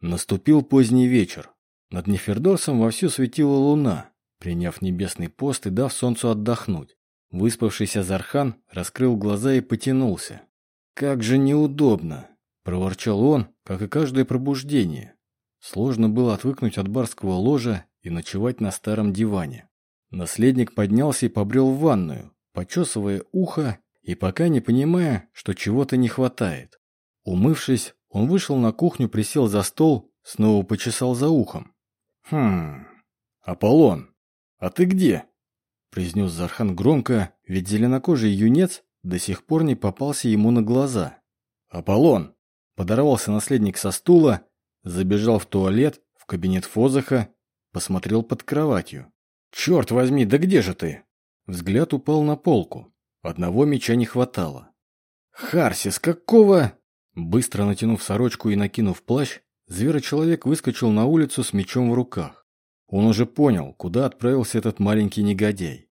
Наступил поздний вечер. Над Нефердорсом вовсю светила луна, приняв небесный пост и дав солнцу отдохнуть. Выспавшийся Зархан раскрыл глаза и потянулся. «Как же неудобно!» – проворчал он, как и каждое пробуждение. Сложно было отвыкнуть от барского ложа и ночевать на старом диване. Наследник поднялся и побрел в ванную, почесывая ухо и пока не понимая, что чего-то не хватает. Умывшись, он вышел на кухню, присел за стол, снова почесал за ухом. «Хм... Аполлон, а ты где?» произнес Зархан громко, ведь зеленокожий юнец до сих пор не попался ему на глаза. «Аполлон!» Подорвался наследник со стула, забежал в туалет, в кабинет Фозаха, посмотрел под кроватью. «Черт возьми, да где же ты?» Взгляд упал на полку. Одного меча не хватало. «Харсис, какого...» Быстро натянув сорочку и накинув плащ, зверочеловек выскочил на улицу с мечом в руках. Он уже понял, куда отправился этот маленький негодяй.